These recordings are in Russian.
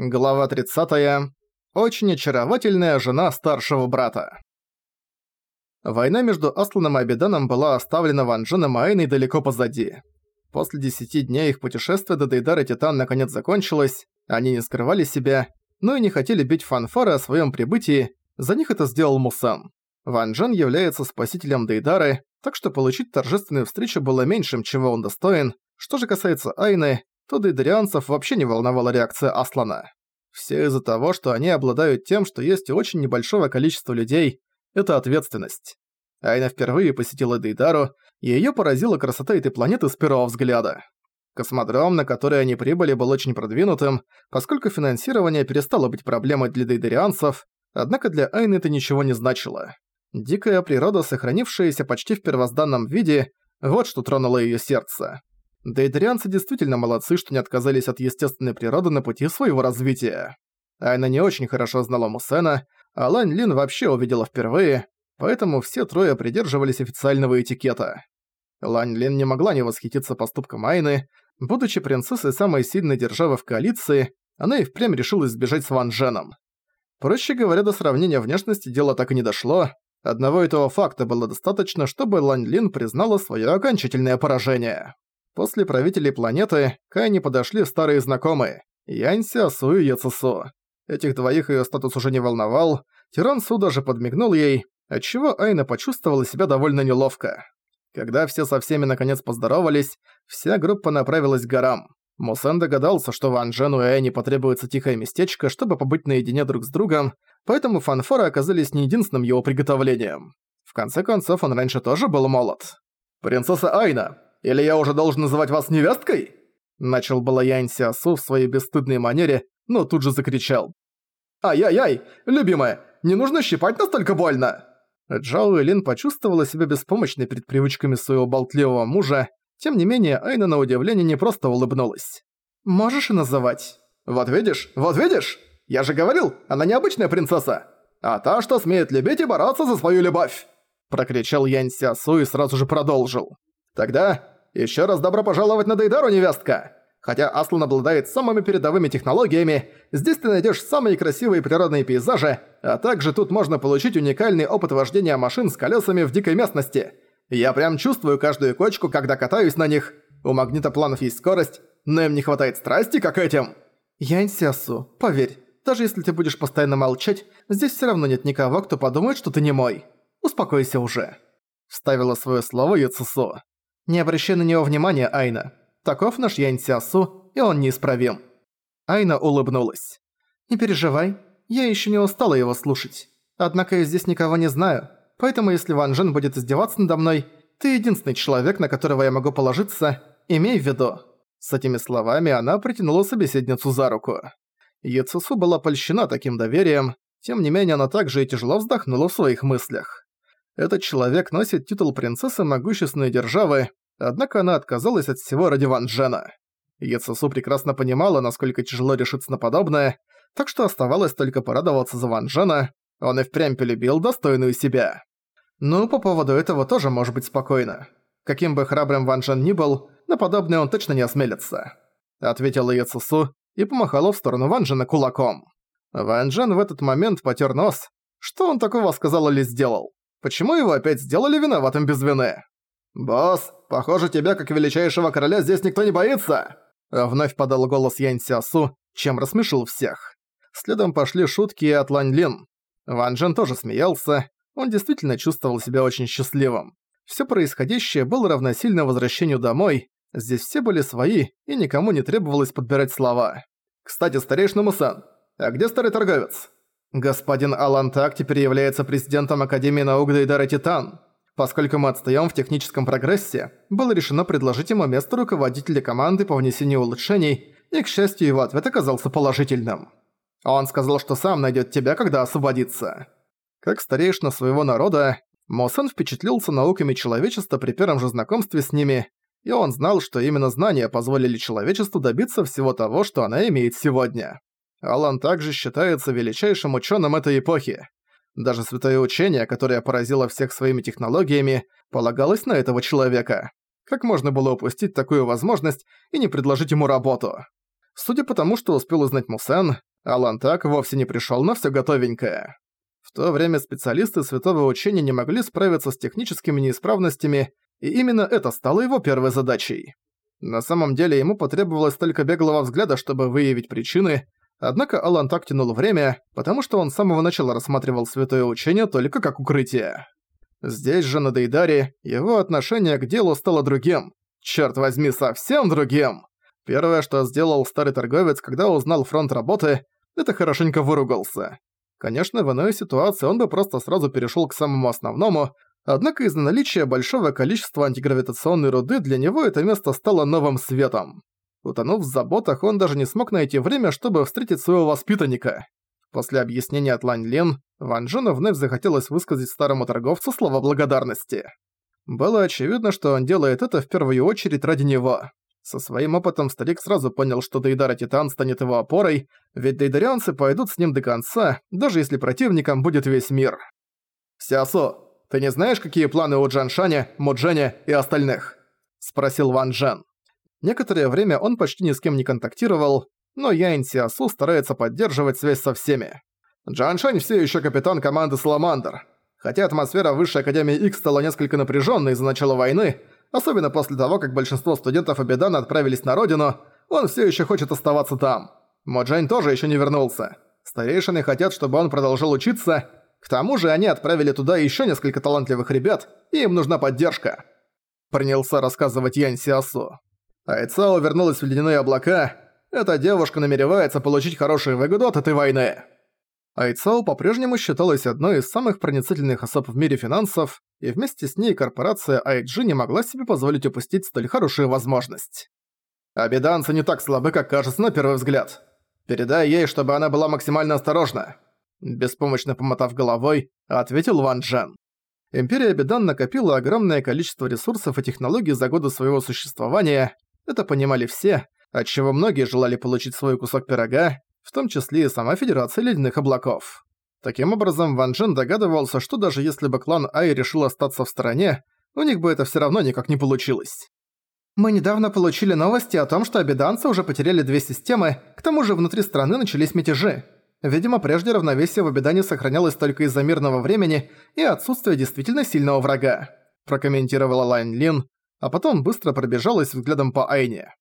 Глава 30. Очень очаровательная жена старшего брата. Война между Асланом и Абиданом была оставлена Ван Дженом и Айной далеко позади. После десяти дней их путешествия до Дейдара Титан наконец закончилось, они не скрывали себя, но и не хотели бить фанфары о своем прибытии, за них это сделал Мусан. Ван Джен является спасителем Дейдары, так что получить торжественную встречу было меньшим, чего он достоин. Что же касается Айны, то дейдарианцев вообще не волновала реакция Аслана. Все из-за того, что они обладают тем, что есть очень небольшого количества людей, это ответственность. Айна впервые посетила Дейдару, и её поразила красота этой планеты с первого взгляда. Космодром, на который они прибыли, был очень продвинутым, поскольку финансирование перестало быть проблемой для дейдарианцев, однако для Айны это ничего не значило. Дикая природа, сохранившаяся почти в первозданном виде, вот что тронуло её сердце. Дейдрианцы действительно молодцы, что не отказались от естественной природы на пути своего развития. Айна не очень хорошо знала Мусена, а Лань Лин вообще увидела впервые, поэтому все трое придерживались официального этикета. Лань Лин не могла не восхититься поступком Айны. Будучи принцессой самой сильной державы в коалиции, она и впрямь решила избежать с Ван Дженом. Проще говоря, до сравнения внешности дело так и не дошло. Одного этого факта было достаточно, чтобы Лань Лин признала свое окончательное поражение. После правителей планеты к Айне подошли старые знакомые – Янь Сиасу и Яцесу. Этих двоих её статус уже не волновал, Тиран Су даже подмигнул ей, отчего Айна почувствовала себя довольно неловко. Когда все со всеми наконец поздоровались, вся группа направилась к горам. Мусен догадался, что Ван Джену и Айне потребуется тихое местечко, чтобы побыть наедине друг с другом, поэтому фанфоры оказались не единственным его приготовлением. В конце концов, он раньше тоже был молод. «Принцесса Айна, или я уже должен называть вас невесткой?» Начал было Янь в своей бесстыдной манере, но тут же закричал. «Ай-яй-яй, любимая, не нужно щипать настолько больно!» Джао Лин почувствовала себя беспомощной перед привычками своего болтливого мужа, тем не менее Айна на удивление не просто улыбнулась. «Можешь и называть». «Вот видишь, вот видишь! Я же говорил, она необычная принцесса, а та, что смеет любить и бороться за свою любовь!» Прокричал Янь Сиасу и сразу же продолжил. Тогда еще раз добро пожаловать на Дейдару, невестка! Хотя Аслан обладает самыми передовыми технологиями, здесь ты найдешь самые красивые природные пейзажи, а также тут можно получить уникальный опыт вождения машин с колесами в дикой местности. Я прям чувствую каждую кочку, когда катаюсь на них. У магнитопланов есть скорость, но им не хватает страсти, как этим. Янсиасу, поверь, даже если ты будешь постоянно молчать, здесь все равно нет никого, кто подумает, что ты не мой. Успокойся уже. Вставила свое слово Юцусу. Не обращай на него внимания, Айна. Таков наш Янь Сиасу, и он неисправим». Айна улыбнулась. «Не переживай, я еще не устала его слушать. Однако я здесь никого не знаю, поэтому если Ван Жен будет издеваться надо мной, ты единственный человек, на которого я могу положиться, имей в виду». С этими словами она притянула собеседницу за руку. Яцусу была польщена таким доверием, тем не менее она также и тяжело вздохнула в своих мыслях. Этот человек носит титул принцессы могущественной державы, однако она отказалась от всего ради Ван Джена. Яцесу прекрасно понимала, насколько тяжело решиться на подобное, так что оставалось только порадоваться за Ван Джена, он и впрямь полюбил достойную себя. Ну, по поводу этого тоже может быть спокойно. Каким бы храбрым Ван Джен ни был, на подобное он точно не осмелится. Ответила Яцесу и помахала в сторону Ван Джена кулаком. Ван Джен в этот момент потер нос. Что он такого сказал или сделал? Почему его опять сделали виноватым без вины? «Босс, похоже, тебя, как величайшего короля, здесь никто не боится!» Вновь подал голос Янь Сиасу, чем рассмешил всех. Следом пошли шутки и от Лань Лин. Ван Джен тоже смеялся, он действительно чувствовал себя очень счастливым. Всё происходящее было равносильно возвращению домой, здесь все были свои, и никому не требовалось подбирать слова. «Кстати, старейшина Мусан, а где старый торговец?» Господин Алан Так теперь является президентом Академии наук Дейдара Титан. Поскольку мы отстаём в техническом прогрессе, было решено предложить ему место руководителя команды по внесению улучшений, и, к счастью, его ответ оказался положительным. Он сказал, что сам найдёт тебя, когда освободится. Как старейшина своего народа, Мосан впечатлился науками человечества при первом же знакомстве с ними, и он знал, что именно знания позволили человечеству добиться всего того, что она имеет сегодня. Алан также считается величайшим ученым этой эпохи. Даже святое учение, которое поразило всех своими технологиями, полагалось на этого человека. Как можно было упустить такую возможность и не предложить ему работу? Судя по тому, что успел узнать Мусен, Алан так вовсе не пришёл на всё готовенькое. В то время специалисты святого учения не могли справиться с техническими неисправностями, и именно это стало его первой задачей. На самом деле ему потребовалось только беглого взгляда, чтобы выявить причины, однако Алан так тянул время, потому что он с самого начала рассматривал святое учение только как укрытие. Здесь же на Дейдаре его отношение к делу стало другим. Черт возьми, совсем другим! Первое, что сделал старый торговец, когда узнал фронт работы, это хорошенько выругался. Конечно, в иной ситуации он бы просто сразу перешёл к самому основному, однако из-за наличия большого количества антигравитационной руды для него это место стало новым светом. Утонув в заботах, он даже не смог найти время, чтобы встретить своего воспитанника. После объяснения от Лань Лин, Ван Джену вновь захотелось высказать старому торговцу слова благодарности. Было очевидно, что он делает это в первую очередь ради него. Со своим опытом старик сразу понял, что Дейдара Титан станет его опорой, ведь дейдарианцы пойдут с ним до конца, даже если противником будет весь мир. «Сиасо, ты не знаешь, какие планы у Джаншаня, Мудженя и остальных?» – спросил Ван Джен. Некоторое время он почти ни с кем не контактировал, но Яин Сиасу старается поддерживать связь со всеми. Джаншань все еще капитан команды Саламандр. Хотя атмосфера Высшей Академии X стала несколько напряженной из-за начала войны, особенно после того, как большинство студентов Абидана отправились на родину, он все еще хочет оставаться там. Моджань тоже еще не вернулся. Старейшины хотят, чтобы он продолжил учиться, к тому же они отправили туда еще несколько талантливых ребят, и им нужна поддержка. Принялся рассказывать Янь Сиасу. Айцао вернулась в ледяные облака. Эта девушка намеревается получить хорошую выгоду от этой войны. Айцао по-прежнему считалась одной из самых проницательных особ в мире финансов, и вместе с ней корпорация IG не могла себе позволить упустить столь хорошую возможность. Обеданцы не так слабы, как кажется на первый взгляд. Передай ей, чтобы она была максимально осторожна. Беспомощно помотав головой, ответил Ван Джен. Империя Бедан накопила огромное количество ресурсов и технологий за годы своего существования, это понимали все, отчего многие желали получить свой кусок пирога, в том числе и сама Федерация Ледяных Облаков. Таким образом, Ван Джен догадывался, что даже если бы клан Ай решил остаться в стороне, у них бы это всё равно никак не получилось. Мы недавно получили новости о том, что обеданцы уже потеряли две системы, к тому же внутри страны начались мятежи. Видимо, прежде равновесие в обедане сохранялось только из-за мирного времени и отсутствия действительно сильного врага, прокомментировала Лайн Лин, а потом быстро пробежалась взглядом по Айне.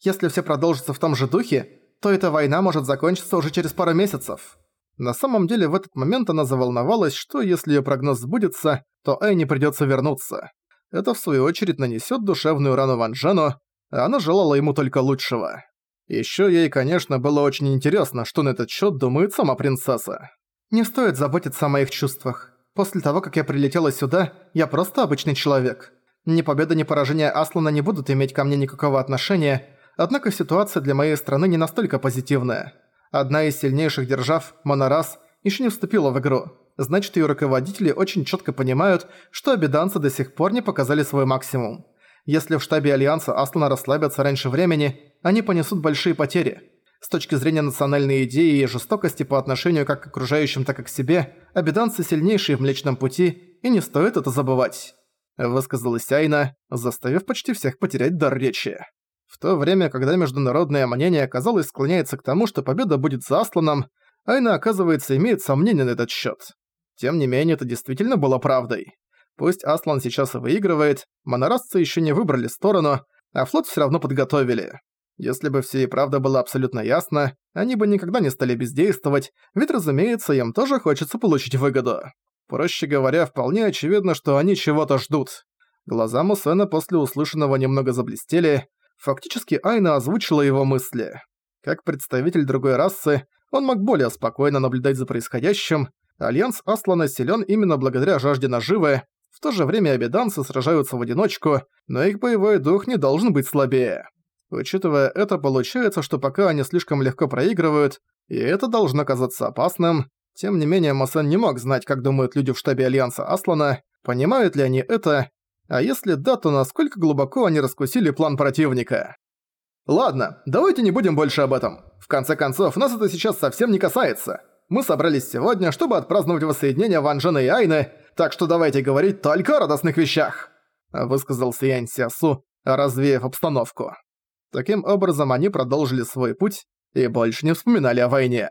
Если все продолжится в том же духе, то эта война может закончиться уже через пару месяцев. На самом деле в этот момент она заволновалась, что если её прогноз сбудется, то Айне придётся вернуться. Это в свою очередь нанесёт душевную рану Ван Джену, а она желала ему только лучшего. Ещё ей, конечно, было очень интересно, что на этот счёт думает сама принцесса. «Не стоит заботиться о моих чувствах. После того, как я прилетела сюда, я просто обычный человек. Ни победа, ни поражение Аслана не будут иметь ко мне никакого отношения, Однако ситуация для моей страны не настолько позитивная. Одна из сильнейших держав, Монорас, еще не вступила в игру. Значит, ее руководители очень четко понимают, что обиданцы до сих пор не показали свой максимум. Если в штабе Альянса Аслана расслабятся раньше времени, они понесут большие потери. С точки зрения национальной идеи и жестокости по отношению как к окружающим, так и к себе, обиданцы сильнейшие в Млечном Пути, и не стоит это забывать. Высказалась Айна, заставив почти всех потерять дар речи. В то время, когда международное мнение, казалось, склоняется к тому, что победа будет за Асланом, Айна, оказывается, имеет сомнения на этот счет. Тем не менее, это действительно было правдой. Пусть Аслан сейчас и выигрывает, монорасцы еще не выбрали сторону, а флот все равно подготовили. Если бы все и правда было абсолютно ясно, они бы никогда не стали бездействовать, ведь, разумеется, им тоже хочется получить выгоду. Проще говоря, вполне очевидно, что они чего-то ждут. Глаза Мусена после услышанного немного заблестели, Фактически Айна озвучила его мысли. Как представитель другой расы, он мог более спокойно наблюдать за происходящим. Альянс Аслана силен именно благодаря жажде наживы. В то же время обеданцы сражаются в одиночку, но их боевой дух не должен быть слабее. Учитывая это, получается, что пока они слишком легко проигрывают, и это должно казаться опасным, тем не менее Масен не мог знать, как думают люди в штабе Альянса Аслана, понимают ли они это, а если да, то насколько глубоко они раскусили план противника? Ладно, давайте не будем больше об этом. В конце концов, нас это сейчас совсем не касается. Мы собрались сегодня, чтобы отпраздновать воссоединение Ван Джена и Айны, так что давайте говорить только о радостных вещах», — высказался Янь Сиасу, развеяв обстановку. Таким образом, они продолжили свой путь, и больше не вспоминали о войне.